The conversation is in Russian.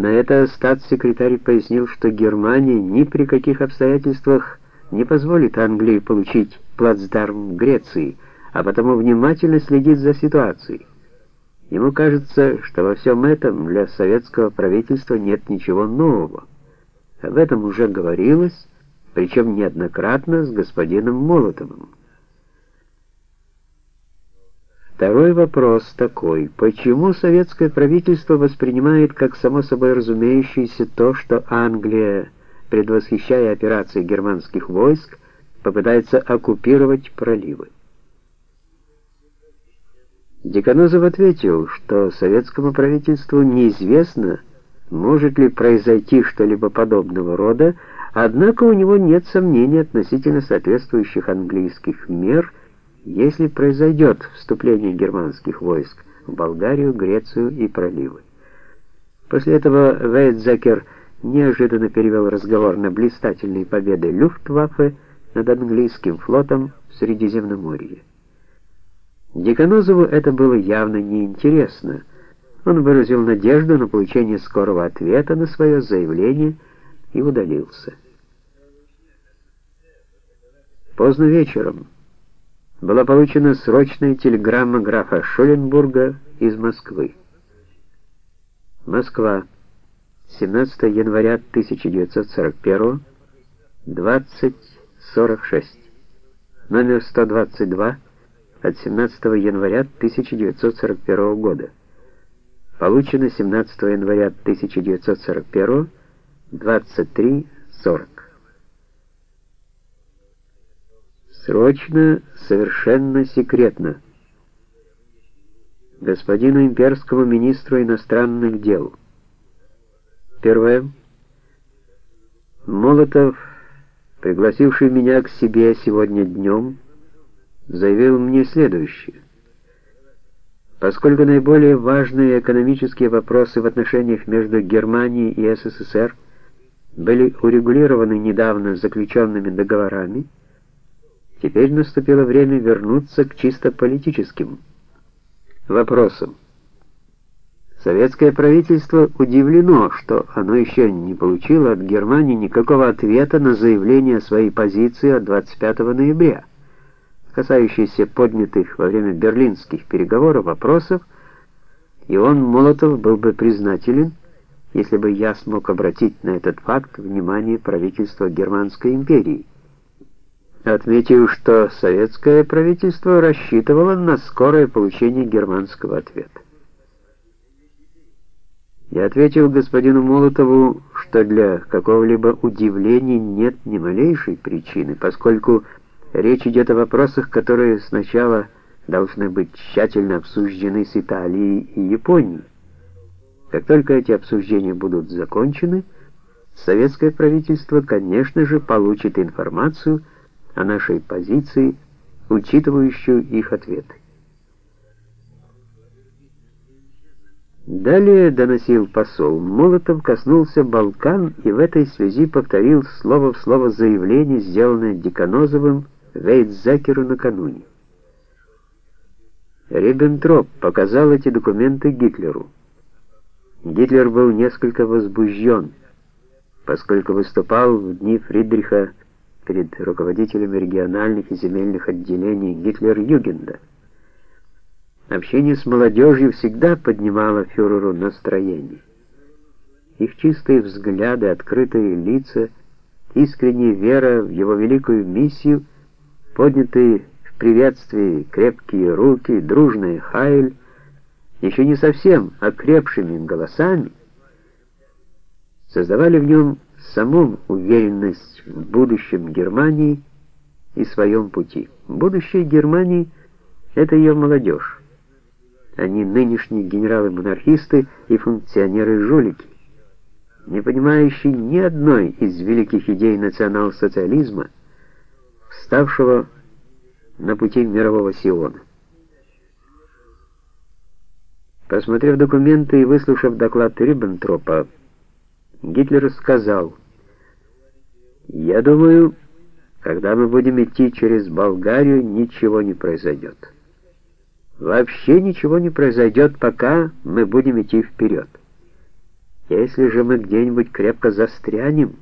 На это статс-секретарь пояснил, что Германия ни при каких обстоятельствах не позволит Англии получить плацдарм Греции, а потому внимательно следит за ситуацией. Ему кажется, что во всем этом для советского правительства нет ничего нового. Об этом уже говорилось, причем неоднократно с господином Молотовым. Второй вопрос такой: почему советское правительство воспринимает как само собой разумеющееся то, что Англия, предвосхищая операции германских войск, попытается оккупировать проливы? Деканозов ответил, что советскому правительству неизвестно, может ли произойти что-либо подобного рода, однако у него нет сомнений относительно соответствующих английских мер, если произойдет вступление германских войск в Болгарию, Грецию и проливы. После этого Вейдзекер неожиданно перевел разговор на блистательные победы Люфтваффе над английским флотом в Средиземноморье. Деканозову это было явно неинтересно. Он выразил надежду на получение скорого ответа на свое заявление и удалился. Поздно вечером была получена срочная телеграмма графа Шуленбурга из Москвы. Москва, 17 января 1941, 20.46. Номер 122 от 17 января 1941 года. Получено 17 января 1941 23.40. Срочно, совершенно секретно. Господину имперскому министру иностранных дел. Первое. Молотов, пригласивший меня к себе сегодня днем, заявил мне следующее. Поскольку наиболее важные экономические вопросы в отношениях между Германией и СССР были урегулированы недавно заключенными договорами, теперь наступило время вернуться к чисто политическим вопросам. Советское правительство удивлено, что оно еще не получило от Германии никакого ответа на заявление своей позиции от 25 ноября касающиеся поднятых во время берлинских переговоров вопросов, и он, Молотов, был бы признателен, если бы я смог обратить на этот факт внимание правительства Германской империи. Отметив, что советское правительство рассчитывало на скорое получение германского ответа. Я ответил господину Молотову, что для какого-либо удивления нет ни малейшей причины, поскольку Речь идет о вопросах, которые сначала должны быть тщательно обсуждены с Италией и Японией. Как только эти обсуждения будут закончены, советское правительство, конечно же, получит информацию о нашей позиции, учитывающую их ответы. Далее доносил посол. Молотов коснулся Балкан и в этой связи повторил слово в слово заявление, сделанное Деканозовым Вейдзакеру накануне. Риббентроп показал эти документы Гитлеру. Гитлер был несколько возбужден, поскольку выступал в дни Фридриха перед руководителями региональных и земельных отделений Гитлер-Югенда. Общение с молодежью всегда поднимало фюреру настроение. Их чистые взгляды, открытые лица, искренняя вера в его великую миссию — поднятые в приветствии крепкие руки, дружный хайль, еще не совсем окрепшими голосами, создавали в нем самом уверенность в будущем Германии и своем пути. Будущее Германии — это ее молодежь, а не нынешние генералы-монархисты и функционеры-жулики, не понимающие ни одной из великих идей национал-социализма, ставшего на пути мирового Сиона. Посмотрев документы и выслушав доклад Риббентропа, Гитлер сказал, «Я думаю, когда мы будем идти через Болгарию, ничего не произойдет. Вообще ничего не произойдет, пока мы будем идти вперед. Если же мы где-нибудь крепко застрянем,